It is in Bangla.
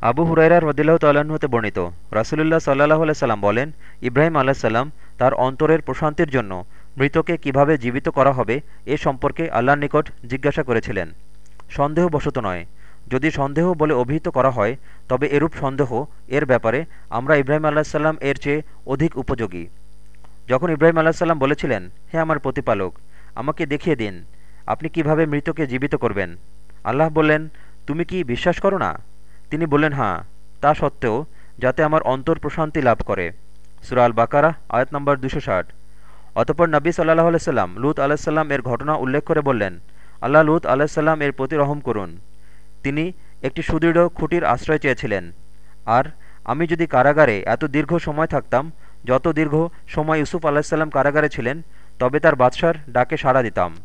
আবু হুরাইরা রদিল্লাহ তাল্লাহ্ন হতে বর্ণিত, রাসুলুল্লাহ সাল্লাহ সাল্লাম বলেন, ইব্রাহিম আলাহ সাল্লাম তার অন্তরের প্রশান্তির জন্য মৃতকে কীভাবে জীবিত করা হবে এ সম্পর্কে আল্লাহর নিকট জিজ্ঞাসা করেছিলেন। সন্দেহবশত নয়। যদি সন্দেহ বলে অভিহিত করা হয়, তবে এরূপ সন্দেহ এর ব্যাপারে আমরা ইব্রাহিম আল্লাহ সাল্লাম এর চেয়ে অধিক উপযোগী। যখন ইব্রাহিম আল্লাহ সাল্লাম বলেছিলেন, হে আমার প্রতিপালক, আমাকে দেখিয়ে দিন, আপনি কীভাবে মৃতকে জীবিত করবেন? আল্লাহ বললেন, তুমি কি বিশ্বাস করো না? তিনি বললেন হাঁ তা সত্ত্বেও যাতে আমার অন্তর প্রশান্তি লাভ করে। সুরাল বাকারা আয়াত নম্বর দুশো ষাট। অতপর নবী সাল্লাহ আলাইসাল্লাম লুত আলাহিসাল্লাম এর ঘটনা উল্লেখ করে বললেন, আল্লাহ লুত আলাহিসাল্লাম এর প্রতি রহম করুন। তিনি একটি সুদৃঢ় খুঁটির আশ্রয় চেয়েছিলেন। আর আমি যদি কারাগারে এত দীর্ঘ সময় থাকতাম, যত দীর্ঘ সময় ইউসুফ আলাহিসাল্লাম কারাগারে ছিলেন, তবে তার বাদশার ডাকে সাড়া দিতাম।